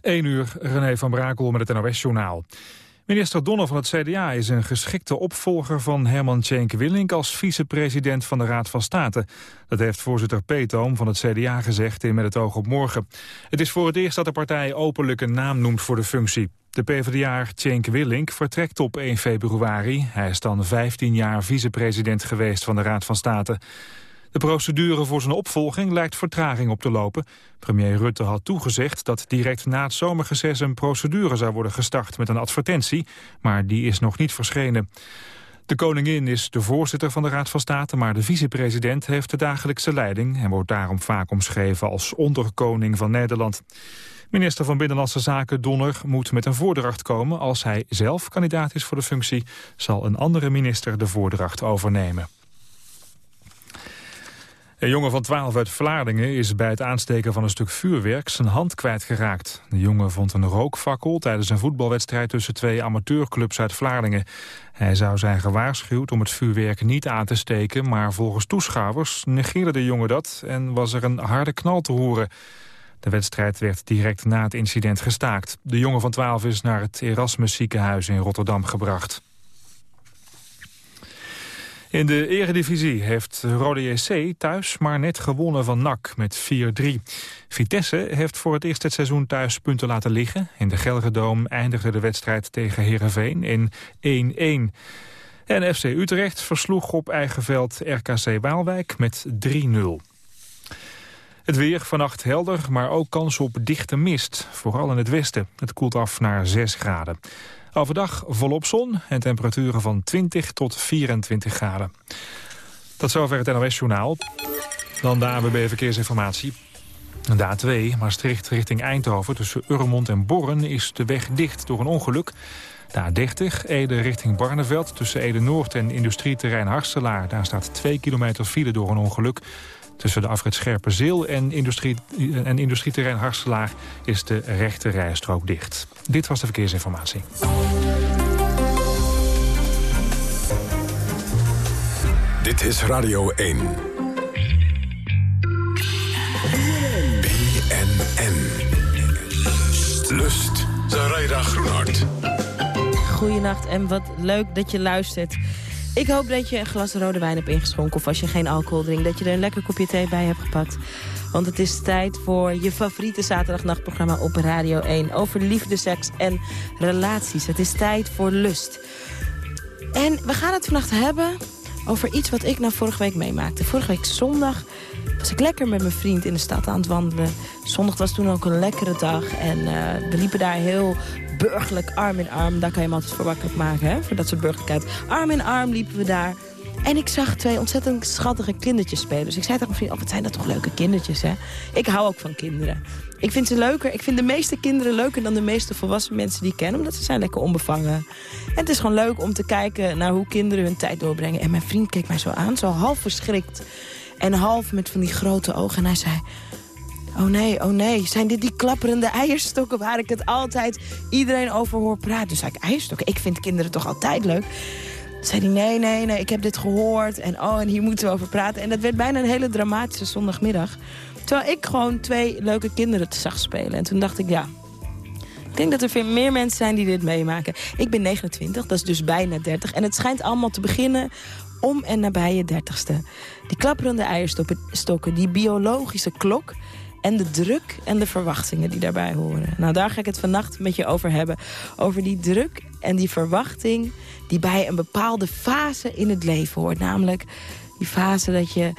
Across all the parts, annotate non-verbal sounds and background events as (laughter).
1 uur, René van Brakel met het NOS-journaal. Minister Donner van het CDA is een geschikte opvolger van Herman Tjenk Willink als vicepresident van de Raad van State. Dat heeft voorzitter Peetoom van het CDA gezegd in Met het oog op morgen. Het is voor het eerst dat de partij openlijk een naam noemt voor de functie. De PvdA Tjenk Willink vertrekt op 1 februari. Hij is dan 15 jaar vicepresident geweest van de Raad van State. De procedure voor zijn opvolging lijkt vertraging op te lopen. Premier Rutte had toegezegd dat direct na het zomergeses een procedure zou worden gestart met een advertentie, maar die is nog niet verschenen. De koningin is de voorzitter van de Raad van State, maar de vicepresident heeft de dagelijkse leiding en wordt daarom vaak omschreven als onderkoning van Nederland. Minister van Binnenlandse Zaken Donner moet met een voordracht komen. Als hij zelf kandidaat is voor de functie, zal een andere minister de voordracht overnemen. Een jongen van 12 uit Vlaardingen is bij het aansteken van een stuk vuurwerk zijn hand kwijtgeraakt. De jongen vond een rookfakkel tijdens een voetbalwedstrijd tussen twee amateurclubs uit Vlaardingen. Hij zou zijn gewaarschuwd om het vuurwerk niet aan te steken, maar volgens toeschouwers negeerde de jongen dat en was er een harde knal te horen. De wedstrijd werd direct na het incident gestaakt. De jongen van 12 is naar het Erasmus ziekenhuis in Rotterdam gebracht. In de eredivisie heeft Rode JC thuis maar net gewonnen van NAC met 4-3. Vitesse heeft voor het eerst het seizoen thuis punten laten liggen. In de Gelredoom eindigde de wedstrijd tegen Heerenveen in 1-1. En FC Utrecht versloeg op eigen veld RKC Waalwijk met 3-0. Het weer vannacht helder, maar ook kans op dichte mist. Vooral in het westen. Het koelt af naar 6 graden. Overdag volop zon en temperaturen van 20 tot 24 graden. Tot zover het NOS-journaal. Dan de AWB Verkeersinformatie. De A2, Maastricht richting Eindhoven tussen Urmond en Borren... is de weg dicht door een ongeluk. De A30, Ede richting Barneveld tussen Ede-Noord en industrieterrein Harselaar. Daar staat 2 kilometer file door een ongeluk. Tussen de afrit Scherpenzeel en, industrie, en industrieterrein Harselaar is de rechte rijstrook dicht. Dit was de verkeersinformatie. Dit is Radio 1. BNN. Lust. Zaraida Groenhart. Goedenacht en wat leuk dat je luistert. Ik hoop dat je een glas rode wijn hebt ingeschonken... of als je geen alcohol drinkt, dat je er een lekker kopje thee bij hebt gepakt. Want het is tijd voor je favoriete zaterdagnachtprogramma op Radio 1... over liefde, seks en relaties. Het is tijd voor lust. En we gaan het vannacht hebben over iets wat ik nou vorige week meemaakte. Vorige week zondag was ik lekker met mijn vriend in de stad aan het wandelen. Zondag was toen ook een lekkere dag. En uh, we liepen daar heel burgerlijk arm in arm. Daar kan je hem altijd voor wakker maken, hè? voor dat soort. Arm in arm liepen we daar. En ik zag twee ontzettend schattige kindertjes spelen. Dus ik zei tegen mijn vriend, oh, wat zijn dat toch leuke kindertjes, hè? Ik hou ook van kinderen. Ik vind ze leuker. Ik vind de meeste kinderen leuker dan de meeste volwassen mensen die ik ken. Omdat ze zijn lekker onbevangen. En het is gewoon leuk om te kijken naar hoe kinderen hun tijd doorbrengen. En mijn vriend keek mij zo aan, zo half verschrikt. En half met van die grote ogen. En hij zei... Oh nee, oh nee, zijn dit die klapperende eierstokken... waar ik het altijd iedereen over hoor praten? Dus zei ik, eierstokken? Ik vind kinderen toch altijd leuk? zei hij, nee, nee, nee, ik heb dit gehoord. En oh, en hier moeten we over praten. En dat werd bijna een hele dramatische zondagmiddag. Terwijl ik gewoon twee leuke kinderen zag spelen. En toen dacht ik, ja, ik denk dat er veel meer mensen zijn die dit meemaken. Ik ben 29, dat is dus bijna 30. En het schijnt allemaal te beginnen om en nabij je dertigste. Die klapperende eierstokken, die biologische klok en de druk en de verwachtingen die daarbij horen. Nou, daar ga ik het vannacht met je over hebben. Over die druk en die verwachting die bij een bepaalde fase in het leven hoort. Namelijk die fase dat je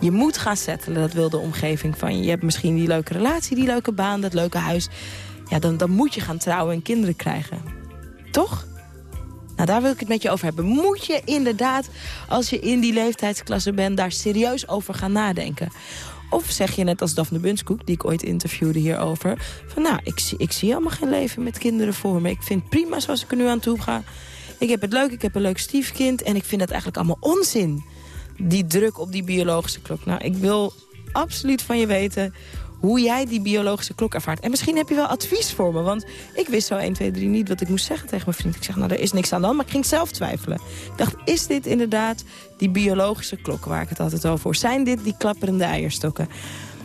je moet gaan settelen. Dat wil de omgeving van je. Je hebt misschien die leuke relatie, die leuke baan, dat leuke huis. Ja, dan, dan moet je gaan trouwen en kinderen krijgen. Toch? Nou, daar wil ik het met je over hebben. Moet je inderdaad, als je in die leeftijdsklasse bent... daar serieus over gaan nadenken? Of zeg je net als Daphne Bunskoek, die ik ooit interviewde hierover... van nou, ik zie, ik zie helemaal geen leven met kinderen voor me. Ik vind het prima zoals ik er nu aan toe ga. Ik heb het leuk, ik heb een leuk stiefkind... en ik vind het eigenlijk allemaal onzin, die druk op die biologische klok. Nou, ik wil absoluut van je weten hoe jij die biologische klok ervaart. En misschien heb je wel advies voor me. Want ik wist zo 1, 2, 3 niet wat ik moest zeggen tegen mijn vriend. Ik zeg, nou, er is niks aan de hand. Maar ik ging zelf twijfelen. Ik dacht, is dit inderdaad die biologische klok waar ik het altijd over hoor? Zijn dit die klapperende eierstokken?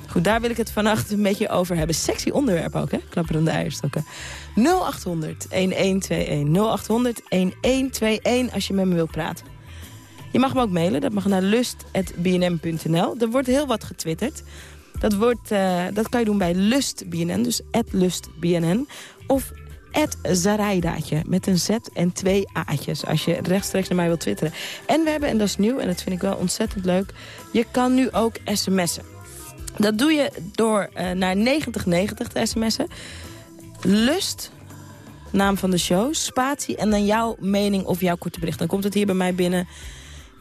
Goed, daar wil ik het vannacht een beetje over hebben. Sexy onderwerp ook, hè? Klapperende eierstokken. 0800 1121 0800 1121 als je met me wilt praten. Je mag me ook mailen, dat mag naar lust.bnm.nl. Er wordt heel wat getwitterd. Dat, wordt, uh, dat kan je doen bij lustbnn, dus lustbnn. Of Zaraidaatje met een Z en twee A'tjes. Als je rechtstreeks naar mij wilt twitteren. En we hebben, en dat is nieuw en dat vind ik wel ontzettend leuk... je kan nu ook sms'en. Dat doe je door uh, naar 9090 te sms'en. Lust, naam van de show, spatie en dan jouw mening of jouw korte bericht. Dan komt het hier bij mij binnen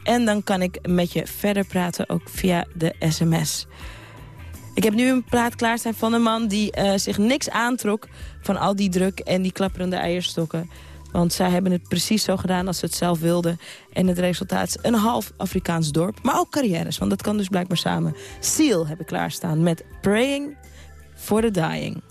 en dan kan ik met je verder praten, ook via de sms. Ik heb nu een plaat klaarstaan van een man die uh, zich niks aantrok... van al die druk en die klapperende eierstokken. Want zij hebben het precies zo gedaan als ze het zelf wilden. En het resultaat is een half Afrikaans dorp. Maar ook carrières, want dat kan dus blijkbaar samen. Seal heb ik klaarstaan met Praying for the Dying.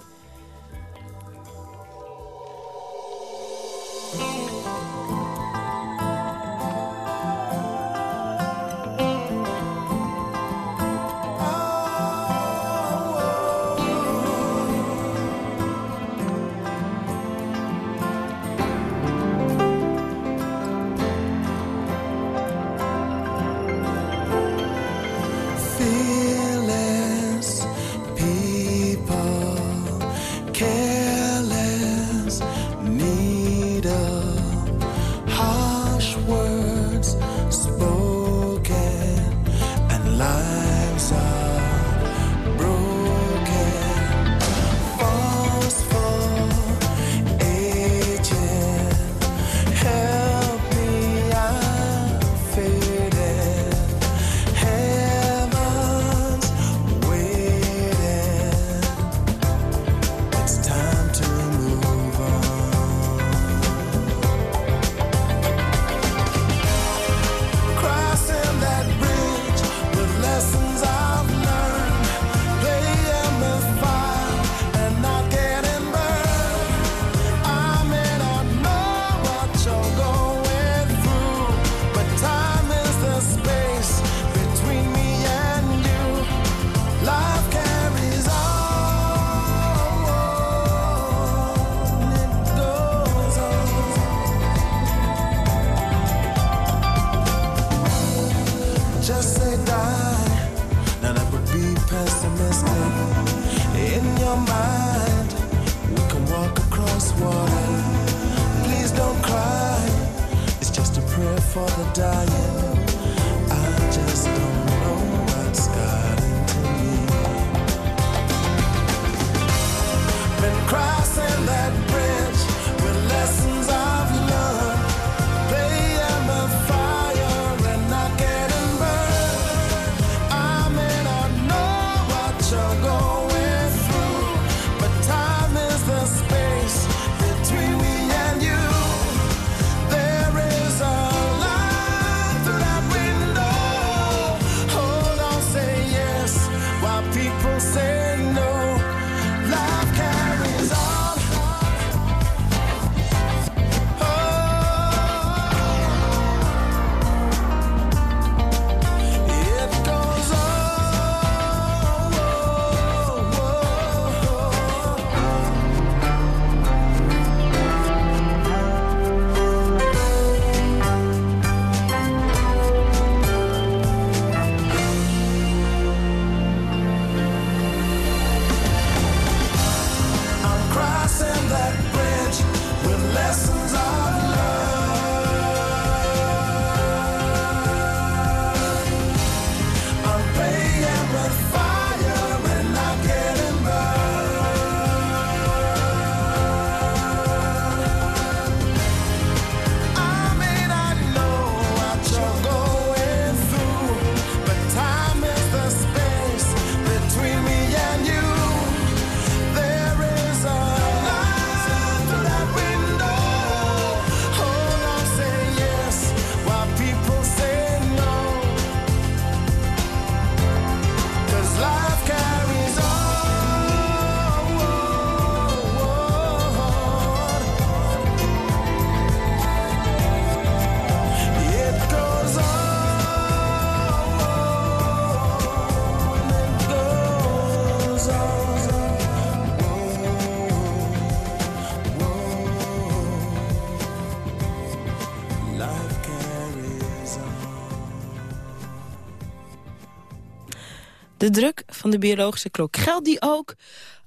De druk van de biologische klok. Geldt die ook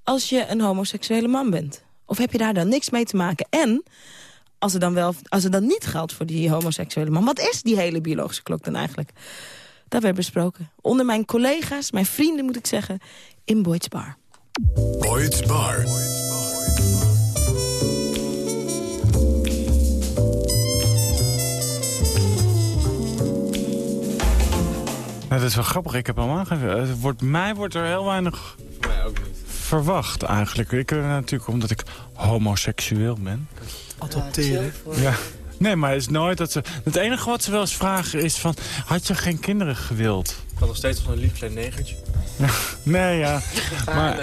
als je een homoseksuele man bent? Of heb je daar dan niks mee te maken? En als het dan, wel, als het dan niet geldt voor die homoseksuele man... wat is die hele biologische klok dan eigenlijk? Dat werd besproken. Onder mijn collega's, mijn vrienden moet ik zeggen, in Boyd's Bar. Boyd's Bar. Nou, dat is wel grappig. Ik heb hem aangegeven. Het wordt, mij wordt er heel weinig mij ook niet. verwacht eigenlijk. Ik, eh, natuurlijk omdat ik homoseksueel ben. Adopteren. Ja. Nee, maar het is nooit dat ze... Het enige wat ze wel eens vragen is van... Had je geen kinderen gewild? Ik had nog steeds van een lief klein negertje. Nee, ja. Maar,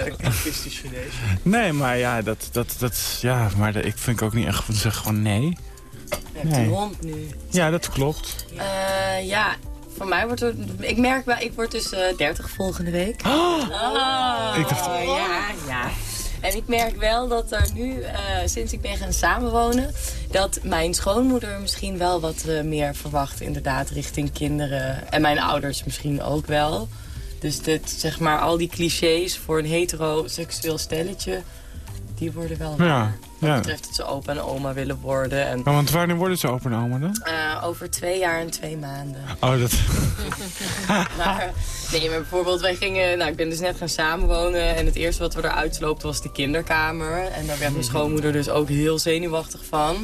Chinees. nee, maar ja, dat, dat, dat, ja, maar de- ik vind ook niet echt goed te zeggen gewoon nee. Je hebt Nee. een hond nu. Ja, dat klopt. Eh, ja, voor mij wordt er... Ik merk wel, ik word dus eh 30 volgende week. Oh, Ik dacht- Ja, ja. En ik merk wel dat er nu, eh, sinds ik ben gaan samenwonen... dat mijn schoonmoeder misschien wel wat eh, meer verwacht inderdaad richting kinderen. En mijn ouders misschien ook wel. Dus dit, zeg maar, al die clichés voor een heteroseksueel stelletje... die worden wel. Ja, Wat ja. betreft dat ze opa en oma willen worden. En Maar want wanneer worden ze open oma dan? eh, over twee jaar en twee maanden. Oh, dat... (laughs) Maar, nee, maar bijvoorbeeld, wij gingen... Nou, ik ben dus net gaan samenwonen. En het eerste wat we eruit sloopten was de kinderkamer. En daar werd mijn schoonmoeder dus ook heel zenuwachtig van.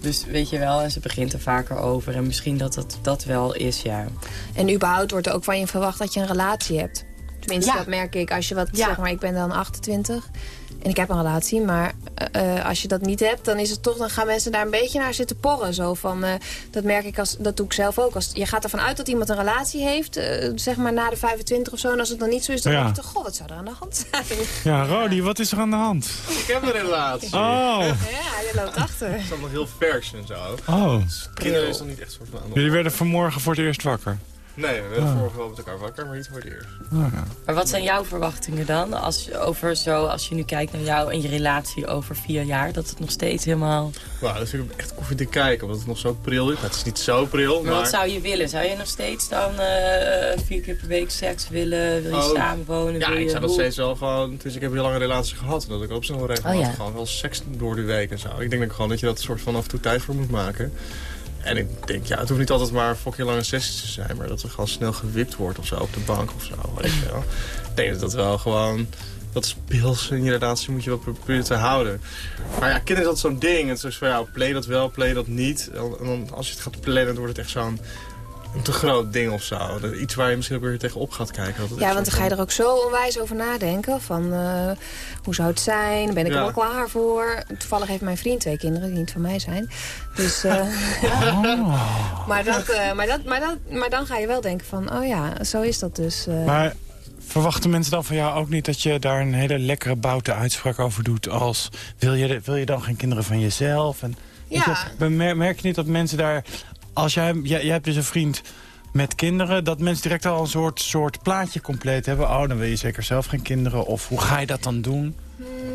Dus weet je wel, en ze begint er vaker over. En misschien dat dat, dat wel is, ja. En überhaupt wordt er ook van je verwacht dat je een relatie hebt. Tenminste, Ja. dat merk ik. Als je wat, Ja. zeg maar, ik ben dan 28 en ik heb een relatie. Maar eh, eh, als je dat niet hebt, dan is het toch, dan gaan mensen daar een beetje naar zitten porren. Zo van, eh, dat merk ik als, dat doe ik zelf ook. Als, je gaat ervan uit dat iemand een relatie heeft, zeg maar na de 25 of zo. En als het dan niet zo is, dan Ja. denk je toch, goh, wat zou er aan de hand zijn? Ja, Rodi, wat is er aan de hand? Ik heb een relatie. Oh, ja, je loopt achter. Het is allemaal heel vers en zo. oh. Kinderen is nog niet echt soort van aan Jullie werden vanmorgen voor het eerst wakker. Nee, we werden vorige wel met elkaar wakker, maar niet voor het eerst. Ja. Maar wat zijn jouw verwachtingen dan? Als, je over zo, als je nu kijkt naar jou en je relatie over vier jaar... dat het nog steeds helemaal... Nou, dat vind ik echt koffie te kijken, omdat het nog zo pril is. Nou, het is niet zo pril, Maar maar... wat zou je willen? Zou je nog steeds dan eh, vier keer per week seks willen? Wil je Oh, samenwonen? Ja, Wil je, ik zou dat steeds wel gewoon... Dus ik heb een heel lange relatie gehad. En dat ik ook zo regelmatig Oh, ja. gewoon wel seks door de week en zo. Ik denk ook gewoon dat je dat soort van af en toe tijd voor moet maken. En ik denk, ja, het hoeft niet altijd maar fucking lange sessies te zijn. Maar dat er gewoon snel gewipt wordt of zo op de bank of zo. Weet je wel. Ik denk dat dat wel gewoon... Dat speels in je relatie moet je wel proberen te houden. Maar ja, kinderen is altijd zo'n ding. Het is van, ja, play dat wel, play dat niet. En dan, als je het gaat plannen, dan wordt het echt zo'n een te groot ding of zo. Iets waar je misschien ook weer tegenop gaat kijken. Ja, want dan ga je er ook zo onwijs over nadenken. Van, eh, hoe zou het zijn? Ben ik er wel klaar voor? Toevallig heeft mijn vriend twee kinderen die niet van mij zijn. Dus, eh, Oh. (laughs) maar, dat, eh, maar, dat, maar, dat, maar dan ga je wel denken van, oh ja, zo is dat dus. eh. Maar verwachten mensen dan van jou ook niet dat je daar een hele lekkere boute uitspraak over doet als wil je, wil je dan geen kinderen van jezelf? En, Ja. je, merk je niet dat mensen daar, als jij, jij, jij hebt dus een vriend met kinderen, dat mensen direct al een soort, soort plaatje compleet hebben. Oh, dan wil je zeker zelf geen kinderen. Of hoe ga je dat dan doen?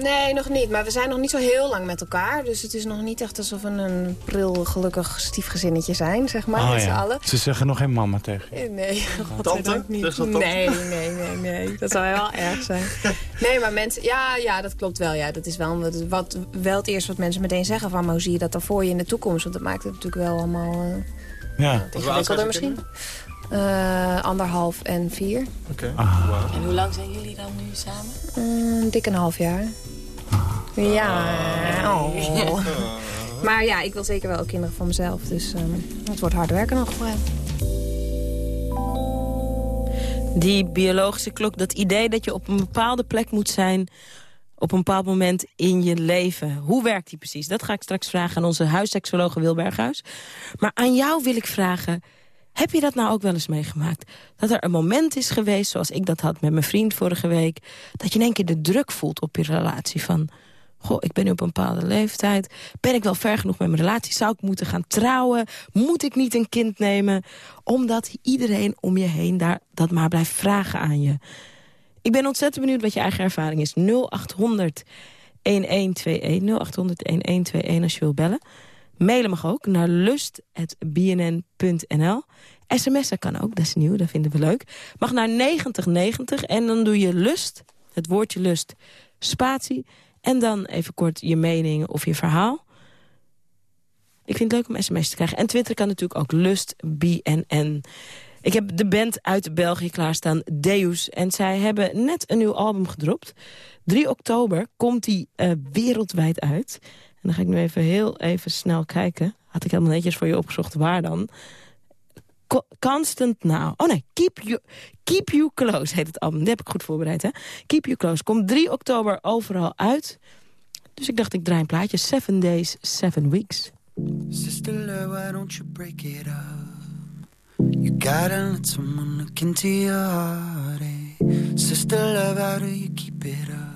Nee, nog niet. Maar we zijn nog niet zo heel lang met elkaar. Dus het is nog niet echt alsof we een pril, gelukkig stiefgezinnetje zijn, zeg maar, Oh, met z'n ja. allen. Ze zeggen nog geen mama tegen je. Eh, Nee, Tante? (laughs) godzijdank niet. Zeg dat tante? Nee, nee, nee, nee. Dat zou wel erg zijn. Nee, maar mensen... Ja, ja, dat klopt wel. Ja. Dat is wel, wat, wat, wel het eerste wat mensen meteen zeggen van... maar hoe zie je dat dan voor je in de toekomst? Want dat maakt het natuurlijk wel allemaal uh, Ja. Zijn ingewikkelder je misschien. kinderen? Eh, anderhalf en vier. Oké, Ah. wauw. En hoe lang zijn jullie dan nu samen? Mm, dik een half jaar. Ja. Oh. Maar ja, ik wil zeker wel ook kinderen van mezelf. Dus ehm, het wordt hard werken nog voor hem. Die biologische klok, dat idee dat je op een bepaalde plek moet zijn... op een bepaald moment in je leven. Hoe werkt die precies? Dat ga ik straks vragen aan onze huisseksologe Wil Berghuis. Maar aan jou wil ik vragen... Heb je dat nou ook wel eens meegemaakt? Dat er een moment is geweest, zoals ik dat had met mijn vriend vorige week... dat je in één keer de druk voelt op je relatie van... Goh, ik ben nu op een bepaalde leeftijd. Ben ik wel ver genoeg met mijn relatie? Zou ik moeten gaan trouwen? Moet ik niet een kind nemen? Omdat iedereen om je heen daar dat maar blijft vragen aan je. Ik ben ontzettend benieuwd wat je eigen ervaring is. 0800 1121 0800 1121 als je wil bellen. Mailen mag ook naar lust.bnn.nl. SMS'en kan ook, dat is nieuw, dat vinden we leuk. Mag naar 9090 en dan doe je lust, het woordje lust, spatie... en dan even kort je mening of je verhaal. Ik vind het leuk om sms te krijgen. En Twitter kan natuurlijk ook lust, BNN. Ik heb de band uit België klaarstaan, Deus. En zij hebben net een nieuw album gedropt. 3 oktober komt die uh, wereldwijd uit. Dan ga ik nu even heel even snel kijken. Had ik helemaal netjes voor je opgezocht. Waar dan? Constant Now. Oh nee, Keep You, Keep you Close heet het album. Dat heb ik goed voorbereid, hè? Keep You Close. Komt 3 oktober overal uit. Dus ik dacht, ik draai een plaatje. Seven Days, Seven Weeks. Sister love, why don't you break it up? You gotta let someone look into your heart, eh? Sister love, how do you keep it up?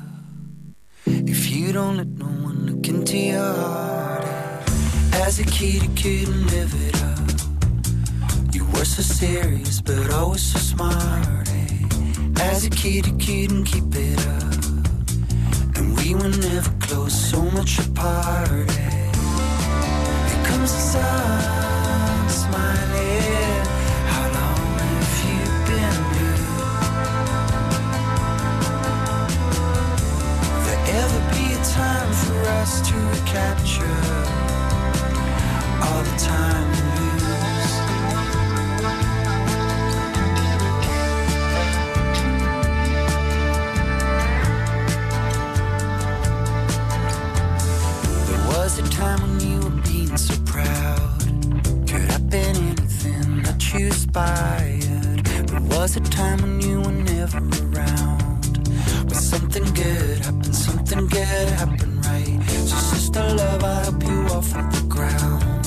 If you don't let no one look into your heart, eh? As a kid, you couldn't live it up. You were so serious, but always so smart, eh? As a kid, you couldn't keep it up. And we were never close, so much apart, eh? comes the time for us to recapture all the time we lose? There was a time when you were being so proud. Could have been anything that you aspired. But was a time when you were never around. Something good happened, something good happened right. So, sister love, I help you off of the ground.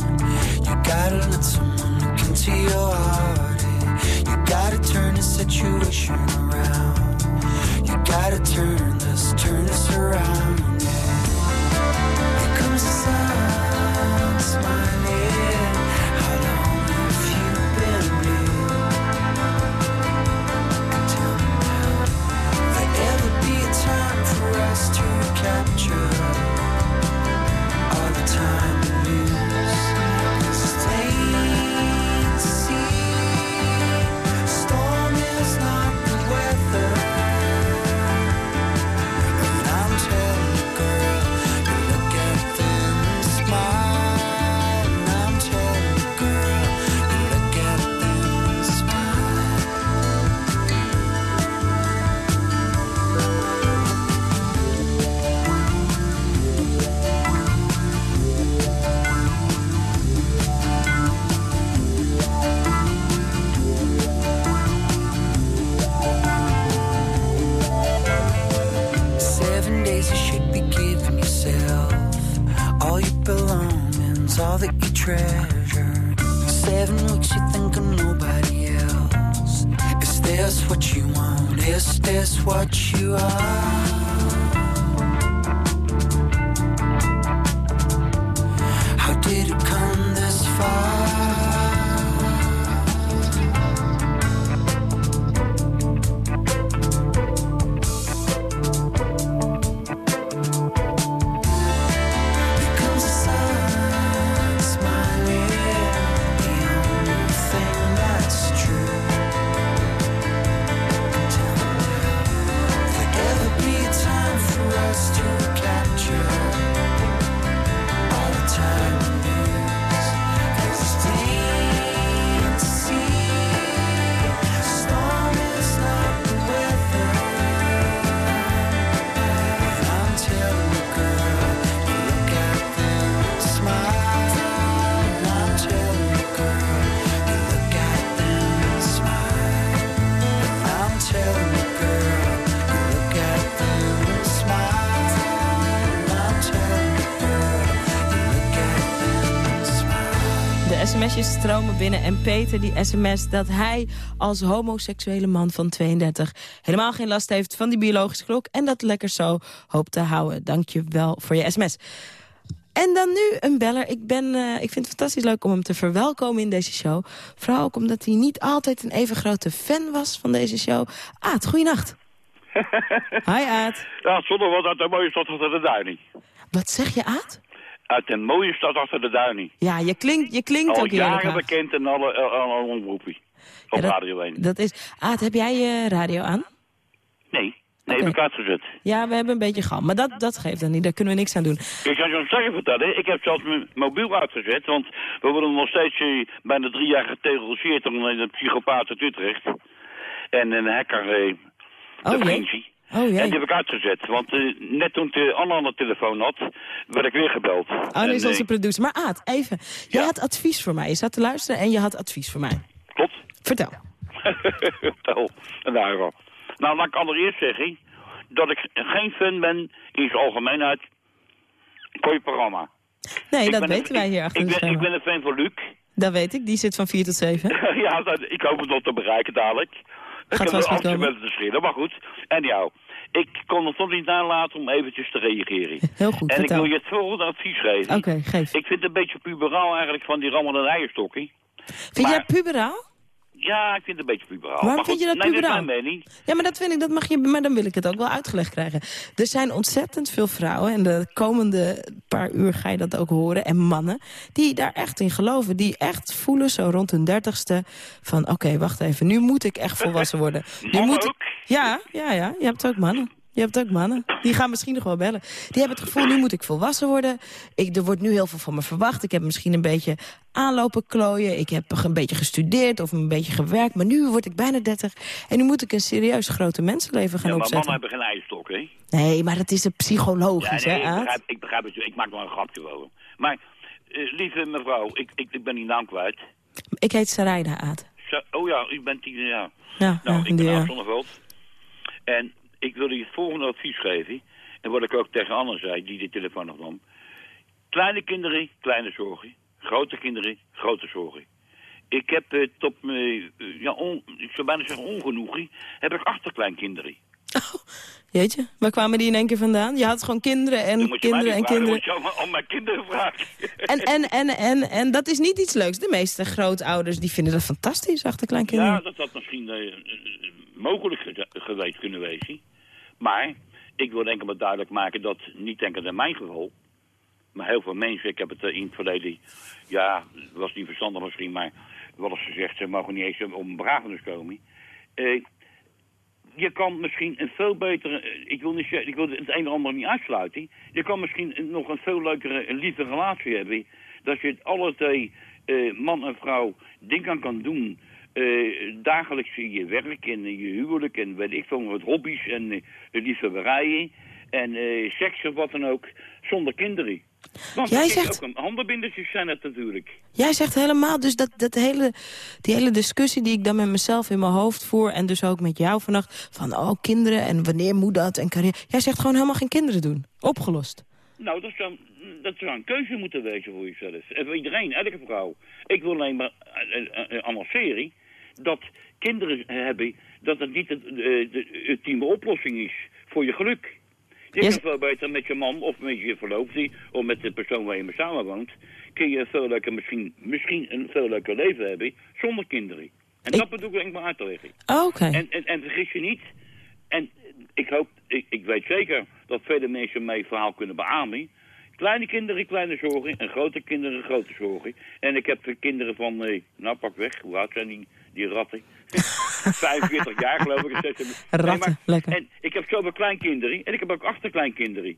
You gotta let someone look into your heart. eh? You gotta turn the situation around. You gotta turn this, turn this around. yeah. Here comes the sun smiling. All that you treasure. Seven weeks you think of nobody else. Is this what you want? Is this what you are? Binnen en Peter die sms dat hij als homoseksuele man van 32 helemaal geen last heeft van die biologische klok en dat lekker zo hoopt te houden. Dank je wel voor je sms. En dan nu een beller. Ik, ben, eh, ik vind het fantastisch leuk om hem te verwelkomen in deze show. Vooral ook omdat hij niet altijd een even grote fan was van deze show. Aad, goeienacht. (laughs) Hi Aad. Ja, zonder wat uit de mooie stad achter de Duining. Wat zeg je Aad? Uit een mooie stad achter de duinie. Ja, je klinkt, je klinkt Al ook jaren bekend in alle, alle, alle omroepen. Op Ja, dat- Radio 1. Dat is... Aad, heb jij je radio aan? Nee, nee, Oké. heb ik uitgezet. Ja, we hebben een beetje gal. Maar dat, dat geeft dan niet. Daar kunnen we niks aan doen. Ik kan je een sterker vertellen. Ik heb zelfs mijn mobiel uitgezet. Want we worden nog steeds eh, bijna drie jaar geterroriseerd door een, een psychopaat uit Utrecht. En een hacker, eh Oh, de jee. Oh En die heb ik uitgezet. Want eh, net toen de Anne aan de telefoon had, werd ik weer gebeld. Oh, dat En, is eh, onze producer. Maar Aad, even. Ja. had advies voor mij. Je zat te luisteren en je had advies voor mij. Klopt. Vertel. Tel. En daar wel. Nou, laat ik allereerst zeggen dat ik geen fan ben in zijn algemeenheid voor je programma. Nee, Ik dat weten een- wij hier achter ik ben, ik ben een fan van Luc. Dat weet ik. Die zit van 4 tot 7. (laughs) ja, dat, ik hoop het nog te bereiken dadelijk. Ik heb komen. met te schillen, maar goed. En jou, ik kon het toch niet nalaten om eventjes te reageren. (laughs) Heel goed, en vertel. ik wil je het volgende advies geven. Oké, geef. Ik vind het een beetje puberaal eigenlijk van die rammel en eierstokkie. Vind jij maar- puberaal? Ja, ik vind het een beetje puberaal. Waarom maar vind goed, je dat nee, puberaal? Dat is mijn mening. Ja, maar dat vind ik, dat mag je, maar dan wil ik het ook wel uitgelegd krijgen. Er zijn ontzettend veel vrouwen, en de komende paar uur ga je dat ook horen, en mannen, die daar echt in geloven. Die echt voelen, zo rond hun dertigste, van oké, wacht even, nu moet ik echt volwassen worden. Nu Mannen moet ik-? Ja, ja, ja, je hebt ook mannen. Je hebt ook mannen. Die gaan misschien nog wel bellen. Die hebben het gevoel, nu moet ik volwassen worden. Ik, er wordt nu heel veel van me verwacht. Ik heb misschien een beetje aanlopen klooien. Ik heb een beetje gestudeerd of een beetje gewerkt. Maar nu word ik bijna 30. En nu moet ik een serieus grote mensenleven gaan Ja, maar opzetten. mannen hebben geen eierstok, hè? Nee, maar dat is een Ja, psychologisch, nee, hè, ik begrijp, ik begrijp het. Ik maak wel een grapje over. Maar, eh, lieve mevrouw, ik, ik, ik ben die naam kwijt. Ik heet Sarayda, Aad. Oh ja, u bent die, ja. Ja, Nou, ja, ik ben ja. Aad Zonneveld. En ik wil je het volgende advies geven. En wat ik ook tegen Anne zei, die de telefoon nog nam. Kleine kinderen, kleine zorgen. Grote kinderen, grote zorgen. Ik heb eh, tot me, eh, ja, on, ik zou bijna zeggen ongenoegen, heb ik achterkleinkinderen. Jeetje, waar kwamen die in één keer vandaan? Je had gewoon kinderen en kinderen en vragen, kinderen. moet je om, om mijn kinderen vragen. (laughs) En, en, en, en, en dat is niet iets leuks. De meeste grootouders die vinden dat fantastisch, achterkleinkinderen. Ja, dat had misschien eh, mogelijk ge- geweest kunnen wezen. Maar ik wil enkel maar duidelijk maken dat, niet enkel in mijn geval... maar heel veel mensen, ik heb het eh, in het verleden... ja, was niet verstandig misschien, maar wel eens gezegd... ze mogen niet eens een begrafenis komen. Eh, je kan misschien een veel betere... eh, Ik wil, niet, ik wil het een of ander niet uitsluiten. Je kan misschien nog een veel leukere, lieve relatie hebben. Dat je alle twee, man en vrouw, dingen kan doen. Eh, dagelijks in je werk en in je huwelijk en weet ik veel, wat hobby's en uh, liefhebberijen. En eh, seks of wat dan ook, zonder kinderen. Want Jij zegt- ook een handenbindertjes zijn het natuurlijk. Jij zegt helemaal, dus dat, dat hele, die hele discussie die ik dan met mezelf in mijn hoofd voer... en dus ook met jou vannacht, van oh, kinderen en wanneer moet dat en carrière... Jij zegt gewoon helemaal geen kinderen doen. Opgelost. Nou, dat zou, dat zou een keuze moeten wezen voor jezelf. En voor iedereen, elke vrouw. Ik wil alleen maar eh, eh, eh, annonceren dat kinderen hebben... dat het niet de, de, de ultieme oplossing is voor je geluk. Je Yes. kan veel beter met je man of met je verloofde... of met de persoon waar je mee samenwoont... kun je veel leuker, misschien, misschien een veel leuker leven hebben zonder kinderen. En Ik- dat bedoel ik maar uit te leggen. Oh, Oké. En, en, en vergis je niet. En ik hoop, ik, ik weet zeker dat vele mensen mijn verhaal kunnen beamen. Kleine kinderen, kleine zorgen. En grote kinderen, grote zorgen. En ik heb de kinderen van, eh, nou pak weg, hoe oud zijn die, die ratten? (laughs) 45 jaar geloof ik. Nee, Ratten, maar- lekker. En ik heb zoveel kleinkinderen. En ik heb ook achterkleinkinderen.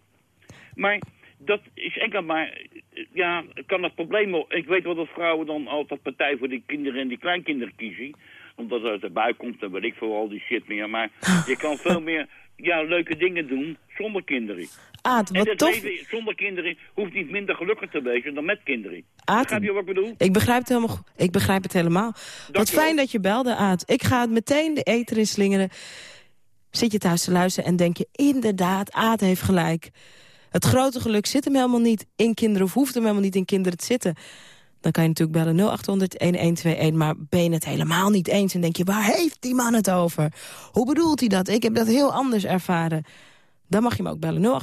Maar dat is enkel maar, eh, ja, kan dat probleem... Ik weet wel dat vrouwen dan altijd partij voor die kinderen en die kleinkinderen kiezen. Omdat het uit de buik komt en weet ik veel al die shit meer. Maar je kan veel (laughs) meer ja, leuke dingen doen zonder kinderen. Aad, En wat het tof. leven zonder kinderen hoeft niet minder gelukkig te wezen dan met kinderen. Aad, Begrijp je wat ik bedoel? Ik begrijp het helemaal goed. Ik begrijp het helemaal. Wat fijn dat je belde, Aad. Ik ga het meteen de eter in slingeren. Zit je thuis te luisteren en denk je... inderdaad, Aad heeft gelijk. Het grote geluk zit hem helemaal niet in kinderen... of hoeft hem helemaal niet in kinderen te zitten. Dan kan je natuurlijk bellen 0800-1121. Maar ben je het helemaal niet eens en denk je... waar heeft die man het over? Hoe bedoelt hij dat? Ik heb dat heel anders ervaren. Dan mag je me ook bellen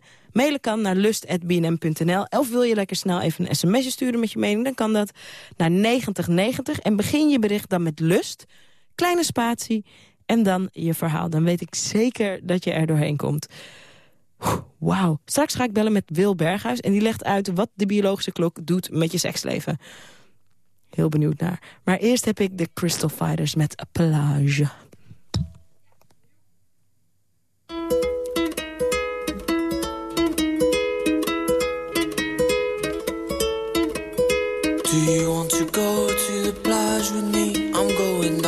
0800-1121. Mailen kan naar lust.bnm.nl. Of wil je lekker snel even een sms'je sturen met je mening... dan kan dat naar 9090. En begin je bericht dan met lust, kleine spatie... en dan je verhaal. Dan weet ik zeker dat je er doorheen komt. Wauw. Straks ga ik bellen met Wil Berghuis en die legt uit wat de biologische klok doet met je seksleven. Heel benieuwd naar. Maar eerst heb ik de Crystal Fighters met Plage. Do you want to go to the plage with me? I'm going down,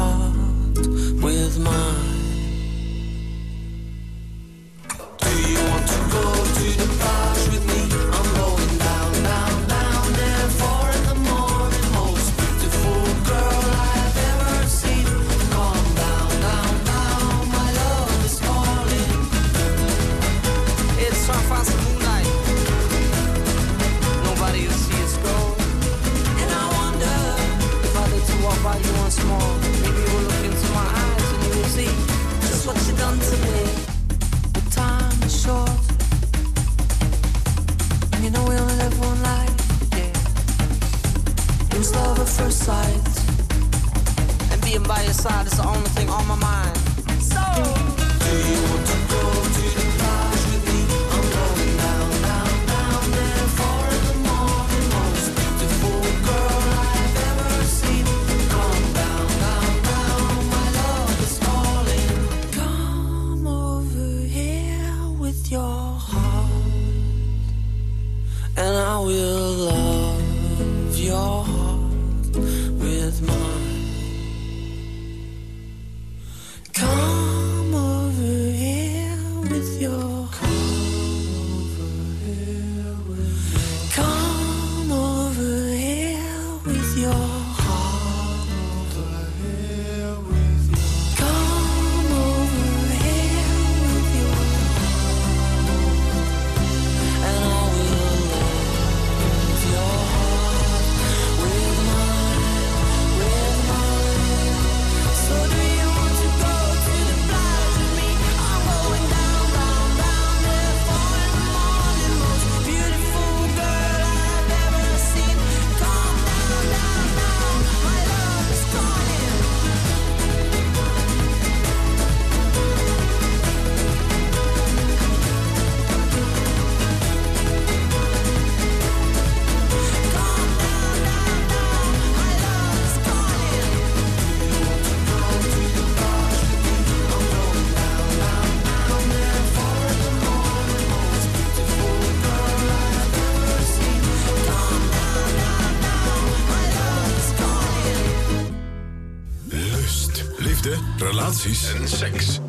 relaties en seks.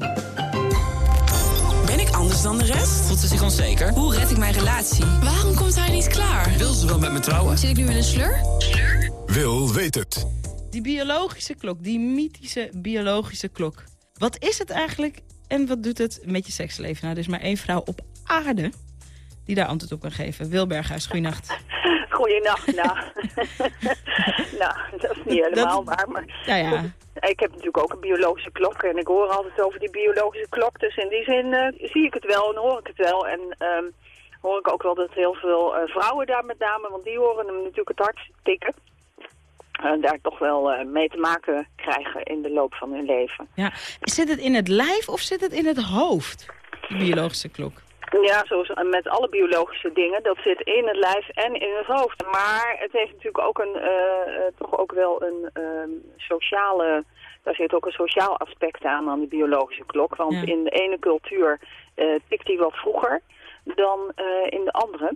Ben ik anders dan de rest? Voelt ze zich onzeker? Hoe red ik mijn relatie? Waarom komt hij niet klaar? Wil ze wel met me trouwen? Zit ik nu in een slur? Wil weet het. Die biologische klok, die mythische biologische klok. Wat is het eigenlijk en wat doet het met je seksleven? Nou, er is maar één vrouw op aarde die daar antwoord op kan geven. Wil Berghuis, goeienacht. (laughs) Goeienacht, nou. (laughs) nou, dat is niet helemaal waar, maar... Ja, ja. Ik heb natuurlijk ook een biologische klok en ik hoor altijd over die biologische klok. Dus in die zin eh, zie ik het wel en hoor ik het wel. En ehm, hoor ik ook wel dat heel veel eh, vrouwen daar met name, want die horen hem natuurlijk het hardst tikken. En daar toch wel eh, mee te maken krijgen in de loop van hun leven. ja. Zit het in het lijf of zit het in het hoofd? De biologische klok. Ja, zoals met alle biologische dingen, dat zit in het lijf en in het hoofd. Maar het heeft natuurlijk ook een, eh, eh, toch ook wel een ehm, sociale, daar zit ook een sociaal aspect aan, aan die biologische klok. Want Ja. in de ene cultuur eh, tikt die wat vroeger dan in de andere.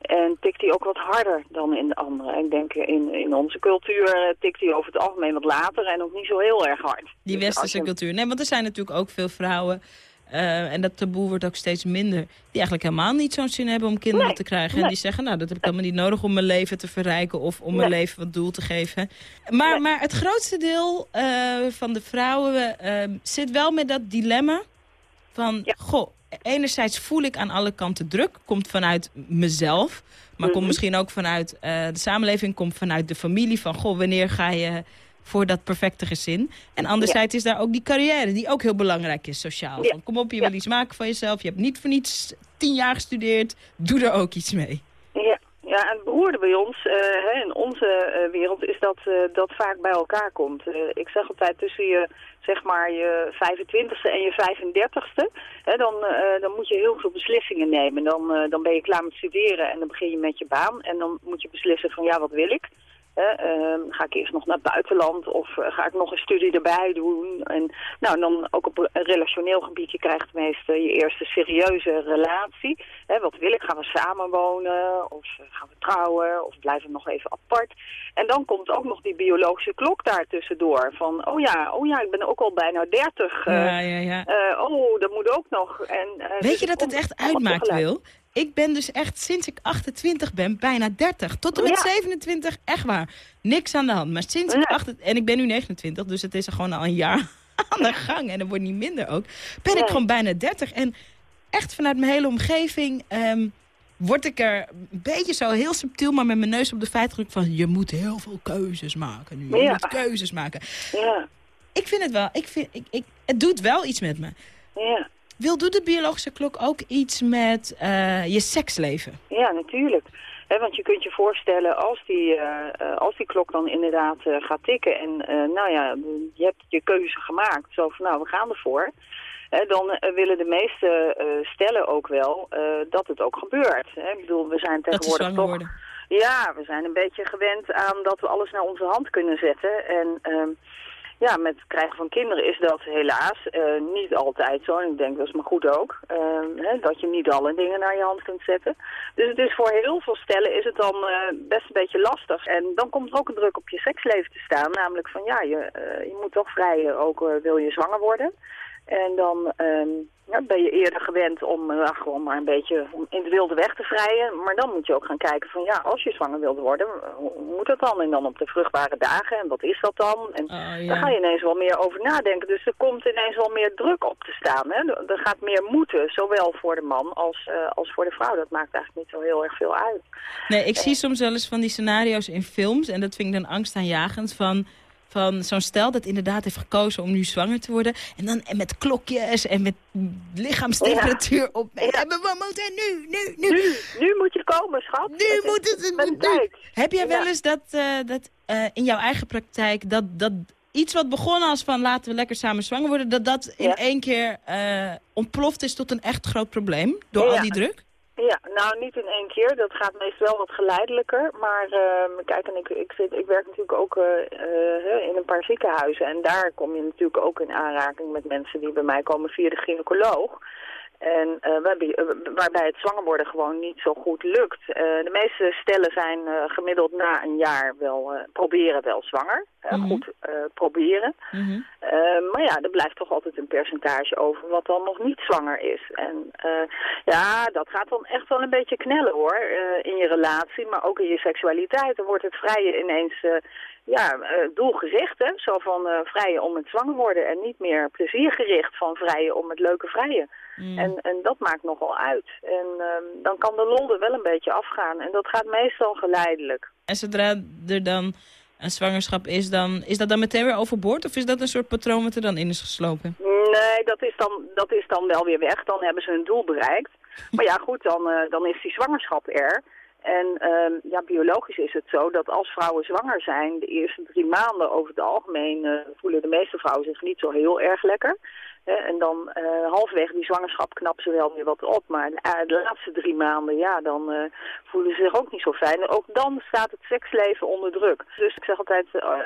En tikt die ook wat harder dan in de andere. Ik denk in, in onze cultuur tikt die over het algemeen wat later en ook niet zo heel erg hard. Die Dus westerse je- cultuur. Nee, want er zijn natuurlijk ook veel vrouwen... eh, en dat taboe wordt ook steeds minder. Die eigenlijk helemaal niet zo'n zin hebben om kinderen Nee, te krijgen. En die zeggen, nou, dat heb ik helemaal niet nodig om mijn leven te verrijken. Of om mijn leven wat doel te geven. Maar, maar het grootste deel eh, van de vrouwen eh, zit wel met dat dilemma. Van, Ja. goh, enerzijds voel ik aan alle kanten druk. Komt vanuit mezelf. Maar komt Mhm. misschien ook vanuit de samenleving. Komt vanuit de familie. Van, goh, wanneer ga je voor dat perfecte gezin. En anderzijds is daar ook die carrière, die ook heel belangrijk is sociaal. Ja. Van, kom op, je Ja. wil iets maken van jezelf. Je hebt niet voor niets tien jaar gestudeerd. Doe er ook iets mee. Ja, ja en het beroerde bij ons, eh, hè, in onze eh, wereld, is dat eh, dat vaak bij elkaar komt. Ik zeg altijd tussen je, zeg maar, je 25ste en je 35ste, hè, dan, dan moet je heel veel beslissingen nemen. Dan, dan ben je klaar met studeren en dan begin je met je baan. En dan moet je beslissen van, ja, wat wil ik? Ehm, ga ik eerst nog naar het buitenland of eh, ga ik nog een studie erbij doen? En nou, dan ook op een relationeel gebied, je krijgt meestal je eerste serieuze relatie. Hè, wat wil ik? Gaan we samenwonen? Of eh, gaan we trouwen? Of blijven we nog even apart? En dan komt ook nog die biologische klok daar tussendoor. Van, oh ja, oh ja, ik ben ook al bijna 30. eh, ja, ja, ja. eh, oh, dat moet ook nog. En, eh, dus Weet je dat het echt uitmaakt. Wil? Ik ben dus echt, sinds ik 28 ben, bijna 30. Tot en met Ja. 27, echt waar. Niks aan de hand. Maar sinds ik Ja. 8, en ik ben nu 29, dus het is er gewoon al een jaar (laughs) aan de gang. En dat wordt niet minder ook. Ben ik gewoon bijna 30. En echt vanuit mijn hele omgeving ehm, word ik er een beetje zo heel subtiel, maar met mijn neus op de feit gedrukt van... je moet heel veel keuzes maken nu. Je Ja. moet keuzes maken. Ja, Ik vind het wel, ik vind, ik, ik, het doet wel iets met me. ja. Wil, doet de biologische klok ook iets met eh, je seksleven? Ja, natuurlijk. Want je kunt je voorstellen als die, eh, eh, als die klok dan inderdaad gaat tikken en nou ja, je hebt je keuze gemaakt, zo van nou we gaan ervoor. Hè, dan willen de meeste stellen ook wel dat het ook gebeurt. Hè. Ik bedoel, we zijn tegenwoordig toch... worden. Ja, we zijn een beetje gewend aan dat we alles naar onze hand kunnen zetten. En ehm, ja, met het krijgen van kinderen is dat helaas eh, niet altijd zo. En ik denk dat is maar goed ook. ehm, hè, dat je niet alle dingen naar je hand kunt zetten. Dus het is voor heel veel stellen is het dan eh, best een beetje lastig. En dan komt er ook een druk op je seksleven te staan. Namelijk van ja, je, eh, je moet toch vrij eh, ook eh, wil je zwanger worden. En dan ehm, ja, ben je eerder gewend om eh, gewoon maar een beetje in de wilde weg te vrijen. Maar dan moet je ook gaan kijken van ja, als je zwanger wilt worden, hoe moet dat dan? En dan op de vruchtbare dagen en wat is dat dan? En Oh, daar ga je ineens wel meer over nadenken. Dus er komt ineens wel meer druk op te staan. Hè? Er er gaat meer moeten, zowel voor de man als, eh, als voor de vrouw. Dat maakt eigenlijk niet zo heel erg veel uit. Nee, ik zie soms wel eens van die scenario's in films. En dat vind ik dan angstaanjagend van, van zo'n stel dat inderdaad heeft gekozen om nu zwanger te worden. En dan en met klokjes en met lichaamstemperatuur op. En we moeten nu, nu, nu. Nu, nu moet je komen, schat. Nu moet het, moet tijd. nu. Heb jij wel Ja. eens dat, eh, dat eh, in jouw eigen praktijk, dat, dat iets wat begonnen als van laten we lekker samen zwanger worden, dat dat in Ja. één keer eh, ontploft is tot een echt groot probleem door al Ja. die druk? Ja, nou niet in één keer. Dat gaat meestal wel wat geleidelijker. Maar ehm, kijk, en ik, ik, zit, ik werk natuurlijk ook eh, eh, in een paar ziekenhuizen. En daar kom je natuurlijk ook in aanraking met mensen die bij mij komen via de gynaecoloog. En eh, waarbij, waarbij het zwanger worden gewoon niet zo goed lukt. Eh, de meeste stellen zijn gemiddeld na een jaar wel, proberen wel zwanger. Mhm. Goed proberen. Mhm. Maar ja, er blijft toch altijd een percentage over wat dan nog niet zwanger is. En ja, dat gaat dan echt wel een beetje knellen hoor, in je relatie, maar ook in je seksualiteit. Dan wordt het vrije ineens ja, eh, doelgericht, hè? zo van eh, vrijen om het zwanger worden en niet meer pleziergericht van vrijen om het leuke vrijen. Mm. En, en dat maakt nogal uit. En ehm, dan kan de lol er wel een beetje afgaan en dat gaat meestal geleidelijk. En zodra er dan een zwangerschap is, dan is dat dan meteen weer overboord? Of is dat een soort patroon wat er dan in is geslopen? Nee, dat is, dan, dat is dan wel weer weg. Dan hebben ze hun doel bereikt. Maar ja, goed, dan, eh, dan is die zwangerschap er. En ehm, ja, biologisch is het zo dat als vrouwen zwanger zijn, de eerste drie maanden over het algemeen eh, voelen de meeste vrouwen zich niet zo heel erg lekker. En dan eh halverwege die zwangerschap knappen ze wel weer wat op. Maar eh, de laatste drie maanden, ja, dan eh, voelen ze zich ook niet zo fijn. Ook dan staat het seksleven onder druk. Dus ik zeg altijd, eh,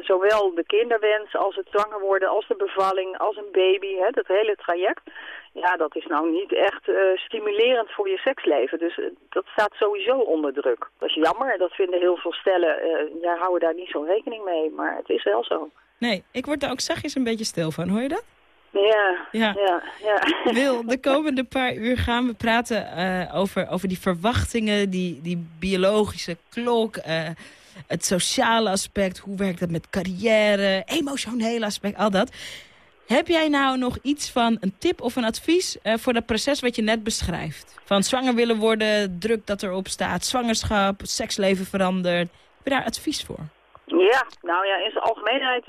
zowel de kinderwens als het zwanger worden, als de bevalling, als een baby, hè, dat hele traject. Ja, dat is nou niet echt eh, stimulerend voor je seksleven. Dus eh, dat staat sowieso onder druk. Dat is jammer, dat vinden heel veel stellen. eh ja, houden daar niet zo rekening mee, maar het is wel zo. Nee, ik word daar ook zachtjes een beetje stil van. Hoor je dat? Ja, Ja. ja, ja. Wil, de (laughs) komende paar uur gaan we praten eh, over, over die verwachtingen, die, die biologische klok, eh, het sociale aspect, hoe werkt dat met carrière, emotionele aspect, al dat. Heb jij nou nog iets van een tip of een advies eh, voor dat proces wat je net beschrijft? Van zwanger willen worden, druk dat erop staat, zwangerschap, seksleven verandert. Heb je daar advies voor? Ja, nou ja, in zijn algemeenheid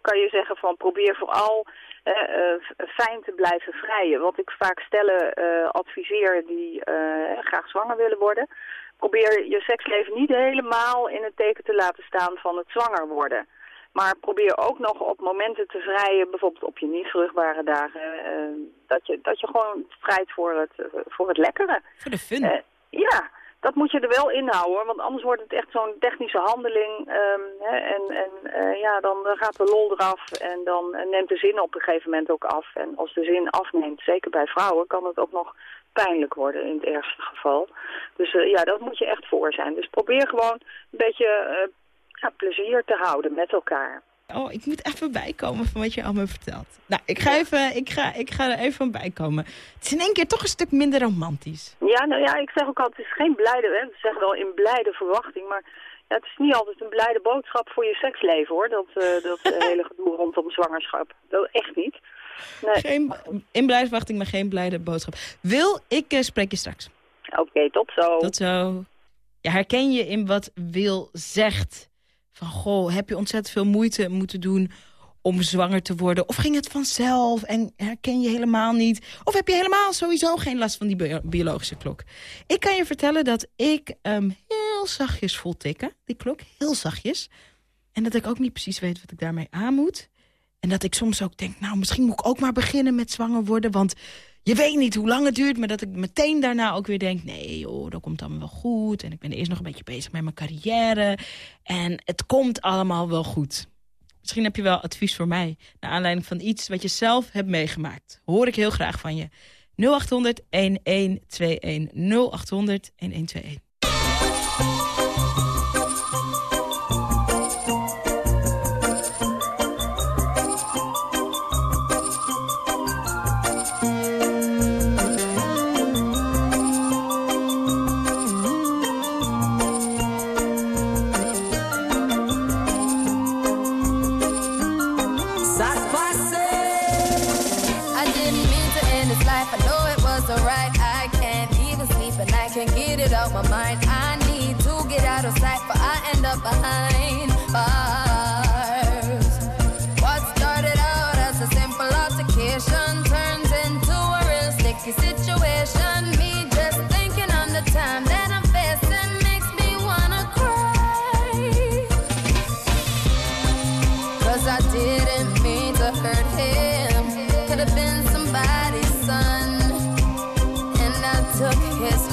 kan je zeggen van probeer vooral fijn te blijven vrijen. Wat ik vaak stellen eh, adviseer die eh, graag zwanger willen worden. Probeer je seksleven niet helemaal in het teken te laten staan van het zwanger worden. Maar probeer ook nog op momenten te vrijen, bijvoorbeeld op je niet vruchtbare dagen, eh, dat, je, dat je gewoon vrijt voor het, eh, voor het lekkere. Voor de fun. Eh, ja, dat moet je er wel inhouden, want anders wordt het echt zo'n technische handeling. ehm, hè, en en eh, ja, dan gaat de lol eraf en dan eh, neemt de zin op een gegeven moment ook af. En als de zin afneemt, zeker bij vrouwen, kan het ook nog pijnlijk worden in het ergste geval. Dus eh, ja, dat moet je echt voor zijn. Dus probeer gewoon een beetje plezier te houden met elkaar. Oh, ik moet even bijkomen van wat je allemaal vertelt. Nou, ik ga, even, ik, ga, ik ga er even van bijkomen. Het is in één keer toch een stuk minder romantisch. Ja, nou ja, ik zeg ook altijd, het is geen blijde, hè. we zeggen wel in blijde verwachting, maar ja, het is niet altijd een blijde boodschap voor je seksleven hoor, dat, eh, dat (laughs) hele gedoe rondom zwangerschap. Dat echt niet. Nee. Geen, in blijde verwachting, maar geen blijde boodschap. Wil, ik eh, spreek je straks. Oké, tot zo. Tot zo. Ja, herken je in wat Wil zegt? Van, goh, heb je ontzettend veel moeite moeten doen om zwanger te worden? Of ging het vanzelf en herken je helemaal niet? Of heb je helemaal sowieso geen last van die bio- biologische klok? Ik kan je vertellen dat ik hem heel zachtjes voel tikken, die klok, heel zachtjes. En dat ik ook niet precies weet wat ik daarmee aan moet. En dat ik soms ook denk, nou, misschien moet ik ook maar beginnen met zwanger worden. Want je weet niet hoe lang het duurt. Maar dat ik meteen daarna ook weer denk, nee joh, dat komt allemaal wel goed. En ik ben eerst nog een beetje bezig met mijn carrière. En het komt allemaal wel goed. Misschien heb je wel advies voor mij. Naar aanleiding van iets wat je zelf hebt meegemaakt. Hoor ik heel graag van je. 0800 1121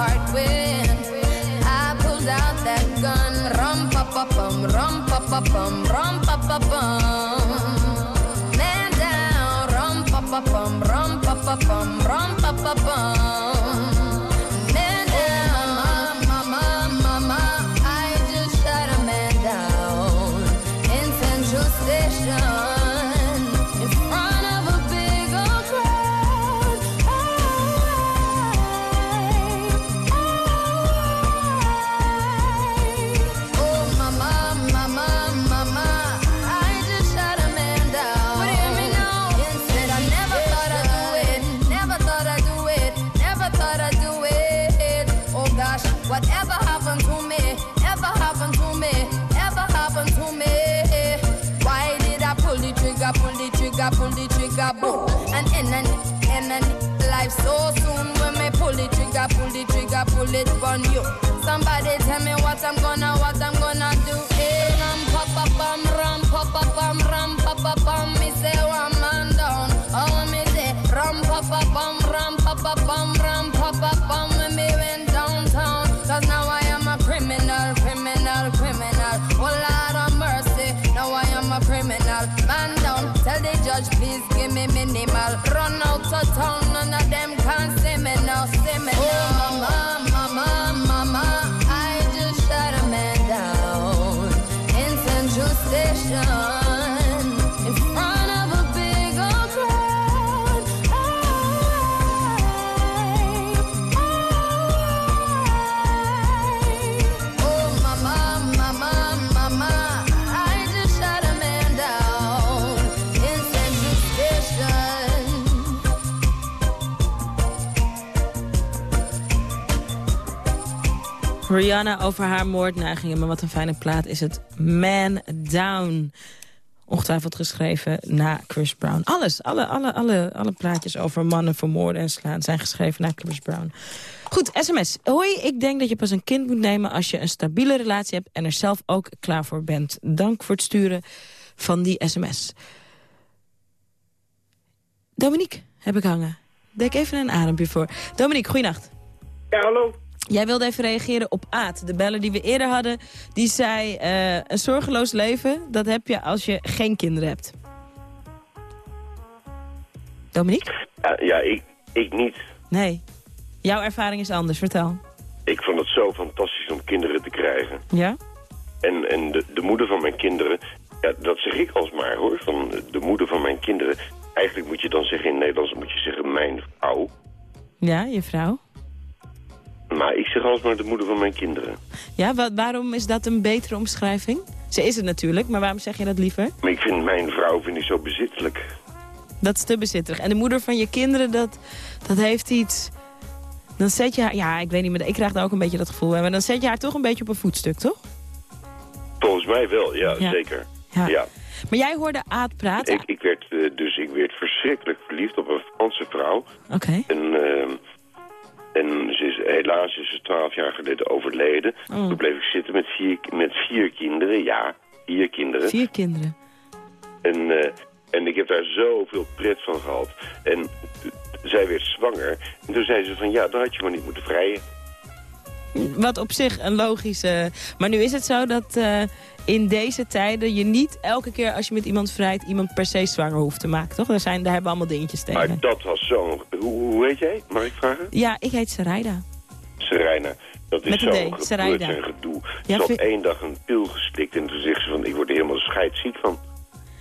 Heart when I pulled out that gun. Rum pa pa bum, rum pa pa bum, rum pa pa bum. Trigger, on you. Somebody tell me what I'm gonna, Rihanna over haar moordneigingen. Maar wat een fijne plaat is het Man Down. Ongetwijfeld geschreven na Chris Brown. Alles, alle, alle, alle, alle plaatjes over mannen vermoorden en slaan... zijn geschreven na Chris Brown. Goed, sms. Hoi, ik denk dat je pas een kind moet nemen... als je een stabiele relatie hebt en er zelf ook klaar voor bent. Dank voor het sturen van die sms. Dominique heb ik hangen. Dek even een adempje voor. Dominique, goeienacht. Ja, hallo. Jij wilde even reageren op Aad, de beller die we eerder hadden. Die zei, eh, een zorgeloos leven, dat heb je als je geen kinderen hebt. Dominique? Ja, ja, ik, ik niet. Nee. Jouw ervaring is anders, vertel. Ik vond het zo fantastisch om kinderen te krijgen. Ja? En, en de, de moeder van mijn kinderen, ja, dat zeg ik alsmaar hoor, van de moeder van mijn kinderen. Eigenlijk moet je dan zeggen in Nederlands, moet je zeggen mijn vrouw. Ja, je vrouw. Maar ik zeg alsmaar de moeder van mijn kinderen. Ja, wa waarom is dat een betere omschrijving? Ze is het natuurlijk, maar waarom zeg je dat liever? Maar ik vind mijn vrouw vind ik zo bezittelijk. Dat is te bezitterig. En de moeder van je kinderen, dat, dat heeft iets... Dan zet je haar... Ja, ik weet niet, maar ik krijg daar ook een beetje dat gevoel. Maar dan zet je haar toch een beetje op een voetstuk, toch? Volgens mij wel, ja, Ja. zeker. Ja. Ja. Maar jij hoorde Aad praten. Ik, ik werd, eh, dus ik werd verschrikkelijk verliefd op een Franse vrouw. Oké. En, ehm, en ze is, helaas is ze twaalf jaar geleden overleden. Oh. Toen bleef ik zitten met vier, met vier kinderen. Ja, vier kinderen. Vier kinderen. En, eh, en ik heb daar zoveel pret van gehad. En zij werd zwanger. En toen zei ze van, ja, dan had je maar niet moeten vrijen. Wat op zich een logische... Maar nu is het zo dat eh, in deze tijden je niet elke keer als je met iemand vrijt... iemand per se zwanger hoeft te maken, toch? Daar, zijn, daar hebben we allemaal dingetjes tegen. Maar dat was zo'n... Hoe, hoe heet jij? Mag ik vragen? Ja, ik heet Sarayda. Serena. Dat is zo'n gebeurd Sarayda. en gedoe. Ja, ze had vind- één dag een pil geslikt en toen zegt ze van... ik word er helemaal scheidsziek van.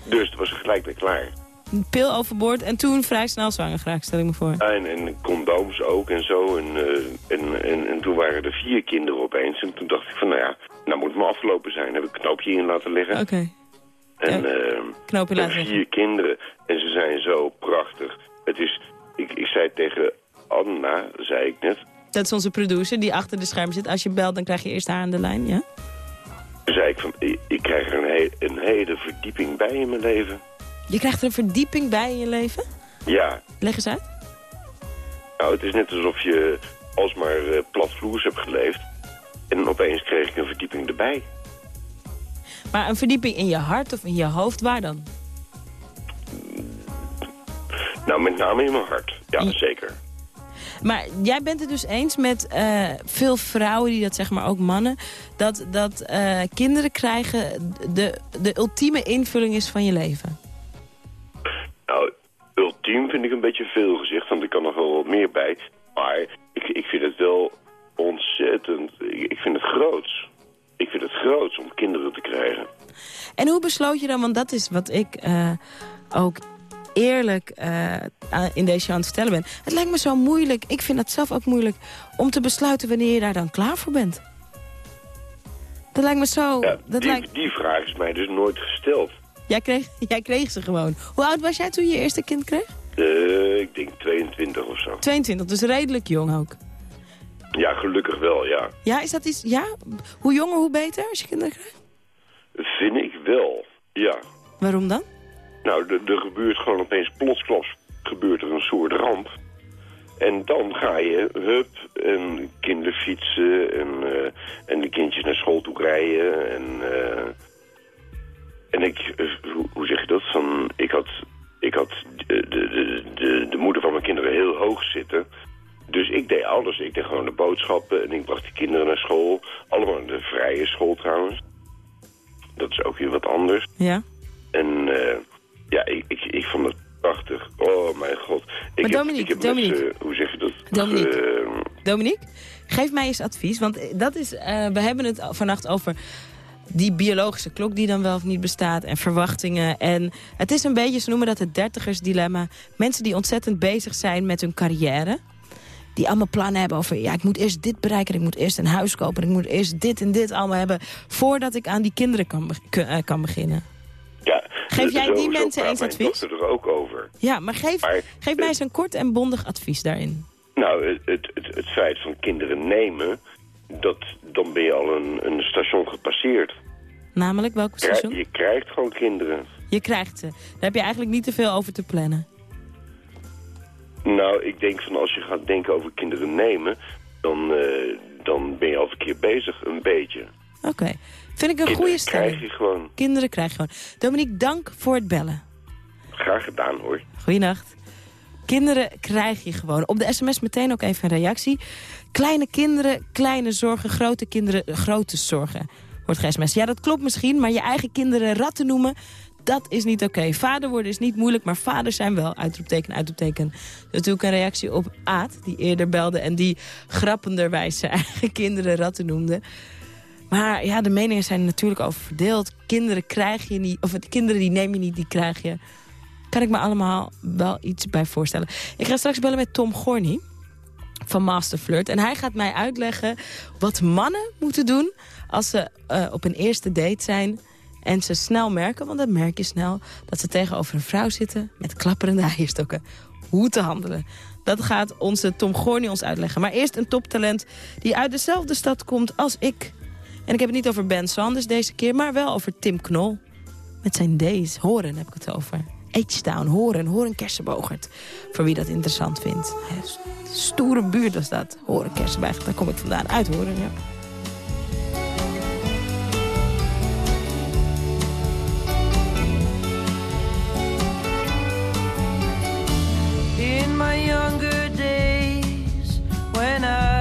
Dus toen was gelijk weer klaar. Een pil overboord en toen vrij snel zwanger geraakt, stel ik me voor. En, en condooms ook en zo. En, eh, en, en, en toen waren er vier kinderen opeens. En toen dacht ik van, nou ja, nou moet maar afgelopen zijn. Heb ik een knoopje in laten liggen. Oké, En, eh, knoopje en laten vier kinderen. En ze zijn zo prachtig. Het is, ik, ik zei tegen Anna, zei ik net. Dat is onze producer die achter de scherm zit. Als je belt, dan krijg je eerst haar aan de lijn, ja? Zei ik van, ik, ik krijg er een, he- een hele verdieping bij in mijn leven. Je krijgt er een verdieping bij in je leven? Ja, Leg eens uit. nou het is net alsof je alsmaar eh, platvloers hebt geleefd. En opeens kreeg ik een verdieping erbij. Maar een verdieping in je hart of in je hoofd, waar dan? Nou, met name in mijn hart. Ja, zeker. Maar jij bent het dus eens met eh, veel vrouwen, die dat zeg maar ook mannen... dat, dat eh, kinderen krijgen de, de ultieme invulling is van je leven. Nou, ultiem vind ik een beetje veel gezegd, want er kan nog wel wat meer bij. Maar kinderen te krijgen. En hoe besloot je dan, want dat is wat ik eh, ook eerlijk eh, in deze show aan het vertellen ben. Het lijkt me zo moeilijk, ik vind het zelf ook moeilijk... om te besluiten wanneer je daar dan klaar voor bent. Dat lijkt me zo... Ja, dat die, lijkt, die vraag is mij dus nooit gesteld. jij, kreeg, (laughs) jij kreeg ze gewoon. Hoe oud was jij toen je eerste kind kreeg? Eh, ik denk 22 of zo. 22, dus redelijk jong ook. Ja, gelukkig wel, ja. Ja, is dat iets... Ja? Hoe jonger, hoe beter als je kinderen krijgt? Vind ik wel, ja. Waarom dan? Nou, er- gebeurt gewoon opeens plotsklaps gebeurt er een soort ramp. En dan ga je, hup, en kinderen fietsen en, eh, en de kindjes naar school toe rijden. En, eh, en ik, eh, hoe, hoe zeg je dat? Van, ik had, ik had de, de, de, de moeder van mijn kinderen heel hoog zitten. Dus ik deed alles. Ik deed gewoon de boodschappen en ik bracht de kinderen naar school. Allemaal de vrije school trouwens. Dat is ook weer wat anders. Ja. En eh, ja, ik, ik, ik vond het prachtig. Oh mijn god. Ik Maar heb, Dominique, ik heb Dominique. Met, eh, hoe zeg je dat? Dominique. Eh, Dominique, geef mij eens advies. Want dat is, we hebben het vannacht over die biologische klok die dan wel of niet bestaat. En verwachtingen. En het is een beetje, ze noemen dat het dertigersdilemma. Mensen die ontzettend bezig zijn met hun carrière. Die allemaal plannen hebben over, ja, ik moet eerst dit bereiken. Ik moet eerst een huis kopen. Ik moet eerst dit en dit allemaal hebben. Voordat ik aan die kinderen kan, be- eh, kan beginnen. ja, Geef jij zo- die zo mensen eens advies? er ook over. Ja, maar geef, Maar, geef mij eens een kort en bondig advies daarin. Nou, het, het, het, het feit van kinderen nemen, dat, dan ben je al een, een station gepasseerd. Namelijk, welk station? je krijgt gewoon kinderen. Je krijgt ze. Daar heb je eigenlijk niet te veel over te plannen. Nou, ik denk van als je gaat denken over kinderen nemen, dan, eh, dan ben je al verkeerd bezig, een beetje. Oké. Vind ik een Kinderen goede stelling. krijg je gewoon. Kinderen krijg je gewoon. Dominique, dank voor het bellen. Graag gedaan hoor. Goeienacht. Kinderen krijg je gewoon. Op de sms meteen ook even een reactie. Kleine kinderen, kleine zorgen. Grote kinderen, grote zorgen. Wordt ge-sms. Ja, dat klopt misschien, maar je eigen kinderen ratten noemen... dat is niet oké. Vader worden is niet moeilijk, maar vaders zijn wel. Uitroepteken, uitroepteken. Natuurlijk een reactie op Aad, die eerder belde... en die grappenderwijs zijn eigen (laughs) kinderen ratten noemde. Maar ja, de meningen zijn natuurlijk over verdeeld. Kinderen krijg je niet, of kinderen die neem je niet, die krijg je. Kan ik me allemaal wel iets bij voorstellen. Ik ga straks bellen met Tom Gorny van Master Flirt. En hij gaat mij uitleggen wat mannen moeten doen als ze eh, op een eerste date zijn... en ze snel merken, want dat merk je snel... dat ze tegenover een vrouw zitten met klapperende eierstokken. Hoe te handelen. Dat gaat onze Tom Gorny ons uitleggen. Maar eerst een toptalent die uit dezelfde stad komt als ik. En ik heb het niet over Ben Sanders deze keer, maar wel over Tim Knol. Met zijn Days. Horen heb ik het over. H-Town, Horen, Horen Kersenbogert. Voor wie dat interessant vindt. Stoere buurt was dat. Horen Kersenbogert, daar kom ik vandaan. Uit Horen, ja. When I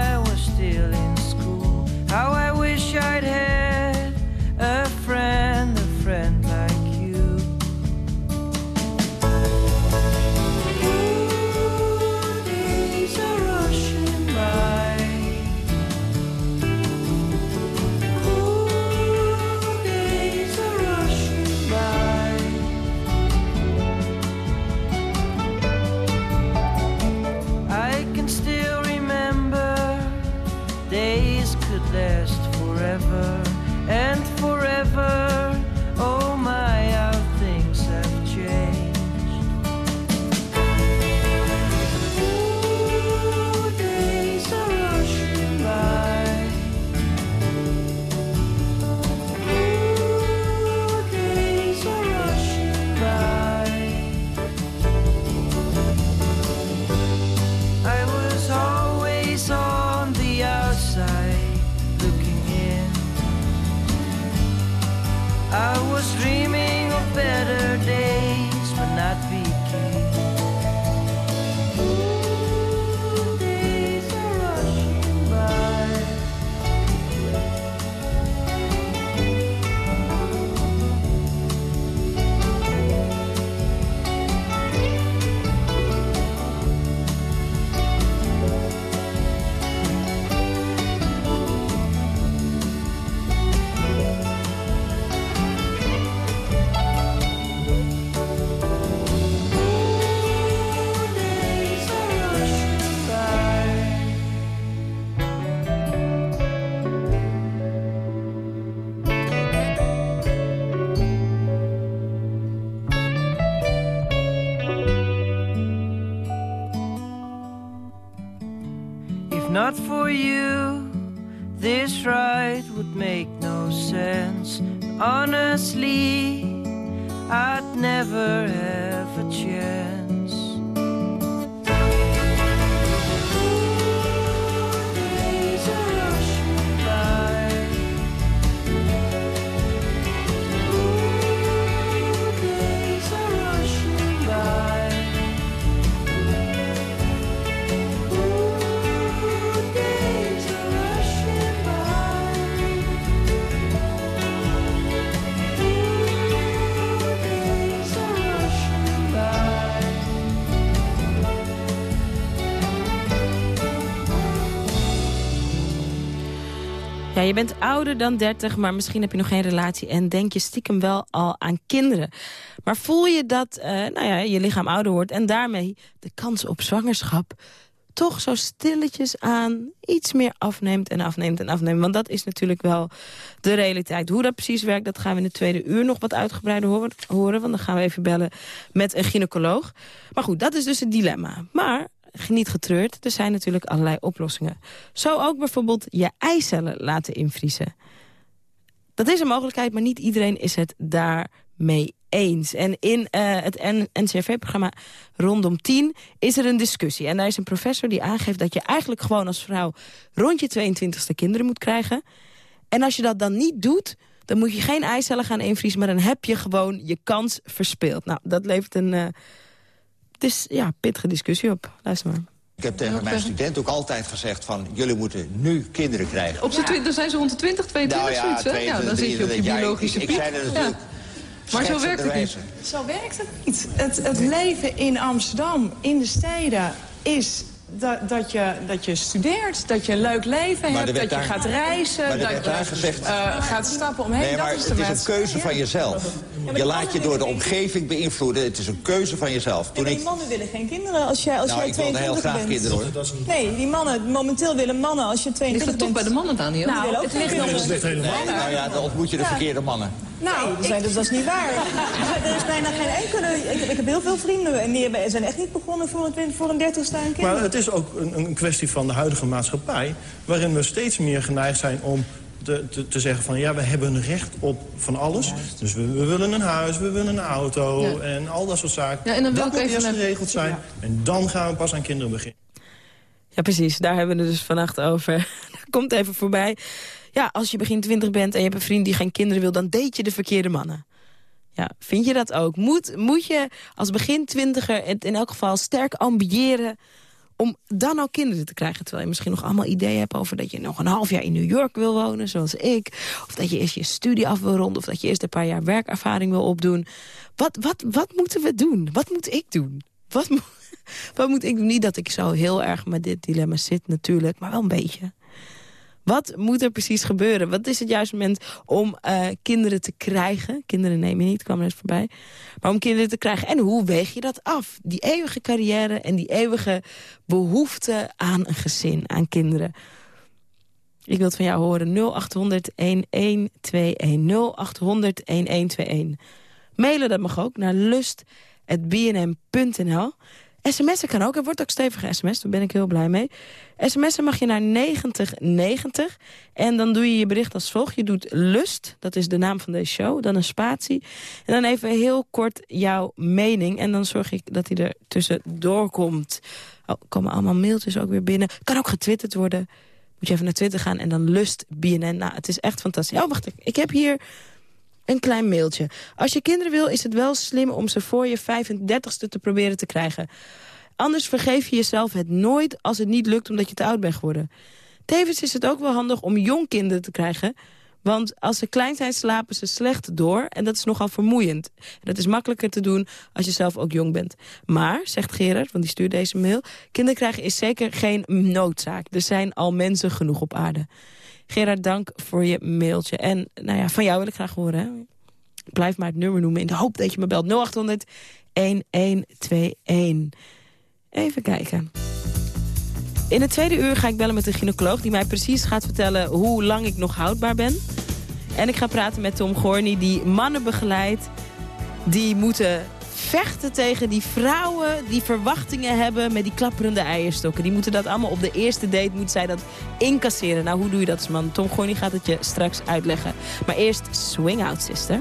never have a chance. Ja, je bent ouder dan 30, maar misschien heb je nog geen relatie... en denk je stiekem wel al aan kinderen. Maar voel je dat eh, nou ja, je lichaam ouder wordt... en daarmee de kans op zwangerschap toch zo stilletjes aan iets meer afneemt en afneemt en afneemt. Want dat is natuurlijk wel de realiteit. Hoe dat precies werkt, dat gaan we in de tweede uur nog wat uitgebreider horen. horen want dan gaan we even bellen met een gynaecoloog. Maar goed, dat is dus het dilemma. Maar niet getreurd, er zijn natuurlijk allerlei oplossingen. Zo ook bijvoorbeeld je eicellen laten invriezen. Dat is een mogelijkheid, maar niet iedereen is het daarmee eens. En in eh, het NCRV-programma Rondom 10 is er een discussie. En daar is een professor die aangeeft dat je eigenlijk gewoon als vrouw... rond je 22e kinderen moet krijgen. En als je dat dan niet doet, dan moet je geen eicellen gaan invriezen... maar dan heb je gewoon je kans verspeeld. Nou, dat levert een uh, dus, ja, pittige discussie op. Luister maar. Ik heb tegen mijn student ook altijd gezegd van... jullie moeten nu kinderen krijgen. Op twintig zijn ze rond de 20, 22, nou ja, zoiets, hè? 22, ja, dan zit je op je biologische piek. ik zei dat natuurlijk. Maar zo werkt het niet. Zo werkt het niet. Het, het leven in Amsterdam, in de steden, is dat, dat, je, dat je studeert, dat je een leuk leven hebt, dat je gaat reizen, dat je gezegd- eh, gaat stappen omheen. Nee, dat maar is de het is een keuze van jezelf. Je laat je door de omgeving beïnvloeden. Het is een keuze van jezelf. Toen die mannen willen geen kinderen als jij, als Nou, jij ik wilde 22 heel graag bent. kinderen, hoor. Nee, die mannen, momenteel willen mannen als je 22 Ligt het toch bent. bij de mannen, Daniel? Nou, Die willen het ook ligt nog. Nee, Nou ja, dan ontmoet je de Ja. verkeerde mannen. Nou, dat, zijn, dus, dat is niet waar. Er is bijna geen enkele... Ik, ik heb heel veel vrienden en die zijn echt niet begonnen voor een, voor een 30 staan kinderen. Maar het is ook een, een kwestie van de huidige maatschappij... waarin we steeds meer geneigd zijn om te, te, te zeggen van... ja, we hebben recht op van alles. Dus we, we willen een huis, we willen een auto Ja. en al dat soort zaken. Ja, en dan wil dat ik moet even eerst geregeld zijn. En dan gaan we pas aan kinderen beginnen. Ja, precies. Daar hebben we het dus vannacht over. (laughs) Komt even voorbij. Ja, als je begin twintig bent en je hebt een vriend die geen kinderen wil... dan date je de verkeerde mannen. Ja, vind je dat ook? Moet, moet je als begin twintiger het in elk geval sterk ambiëren... om dan al kinderen te krijgen? Terwijl je misschien nog allemaal ideeën hebt over... dat je nog een half jaar in New York wil wonen, zoals ik. Of dat je eerst je studie af wil ronden. Of dat je eerst een paar jaar werkervaring wil opdoen. Wat, wat, wat moeten we doen? Wat moet ik doen? Wat, (laughs) wat moet ik doen? Niet dat ik zo heel erg met dit dilemma zit natuurlijk, maar wel een beetje. Wat moet er precies gebeuren? Wat is het juiste moment om eh, kinderen te krijgen? Kinderen neem je niet, kwam er net voorbij. Maar om kinderen te krijgen. En hoe weeg je dat af? Die eeuwige carrière en die eeuwige behoefte aan een gezin, aan kinderen. Ik wil het van jou horen. 0800 1121 0800 1121. Mailen dat mag ook naar lust.bnm.nl. SMS'en kan ook. Er wordt ook stevig sms. Daar ben ik heel blij mee. SMS'en mag je naar 9090. En dan doe je je bericht als volgt. Je doet lust. Dat is de naam van deze show. Dan een spatie. En dan even heel kort jouw mening. En dan zorg ik dat hij er tussendoor komt. Oh, komen allemaal mailtjes ook weer binnen. Kan ook getwitterd worden. Moet je even naar Twitter gaan en dan lust BNN. Nou, het is echt fantastisch. Oh, wacht. Ik, ik heb hier een klein mailtje. Als je kinderen wil, is het wel slim om ze voor je 35ste te proberen te krijgen. Anders vergeef je jezelf het nooit als het niet lukt omdat je te oud bent geworden. Tevens is het ook wel handig om jong kinderen te krijgen. Want als ze klein zijn, slapen ze slecht door. En dat is nogal vermoeiend. En dat is makkelijker te doen als je zelf ook jong bent. Maar, zegt Gerard, want die stuurt deze mail... kinderen krijgen is zeker geen noodzaak. Er zijn al mensen genoeg op aarde. Gerard, dank voor je mailtje. En nou ja, van jou wil ik graag horen. Hè? Blijf maar het nummer noemen in de hoop dat je me belt. 0800 1121. Even kijken. In het tweede uur ga ik bellen met een gynaecoloog... die mij precies gaat vertellen hoe lang ik nog houdbaar ben. En ik ga praten met Tom Gorny, die mannen begeleidt... die moeten vechten tegen die vrouwen die verwachtingen hebben met die klapperende eierstokken. Die moeten dat allemaal op de eerste date, moet zij dat incasseren. Nou, hoe doe je dat man? Tom Gorny gaat het je straks uitleggen. Maar eerst Swing Out, sister.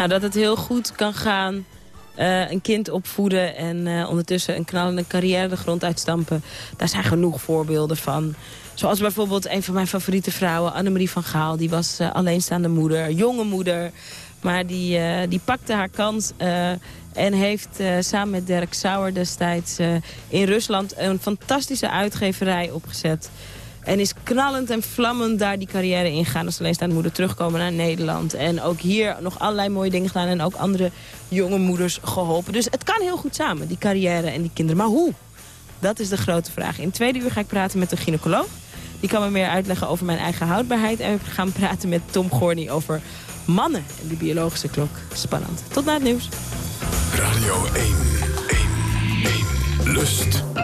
Nou, dat het heel goed kan gaan. eh, een kind opvoeden en eh, ondertussen een knallende carrière de grond uitstampen. Daar zijn genoeg voorbeelden van. Zoals bijvoorbeeld een van mijn favoriete vrouwen, Annemarie van Gaal. Die was eh, alleenstaande moeder, jonge moeder. Maar die, die pakte haar kans en heeft samen met Dirk Sauer destijds in Rusland een fantastische uitgeverij opgezet. En is knallend en vlammend daar die carrière ingaan. Als alleenstaande moeder terugkomen naar Nederland. En ook hier nog allerlei mooie dingen gedaan. En ook andere jonge moeders geholpen. Dus het kan heel goed samen, die carrière en die kinderen. Maar hoe? Dat is de grote vraag. In het tweede uur ga ik praten met een gynaecoloog. Die kan me meer uitleggen over mijn eigen houdbaarheid. En we gaan praten met Tom Gorny over mannen en de biologische klok. Spannend. Tot na het nieuws. Radio 1, 1, 1. Lust.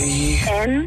En?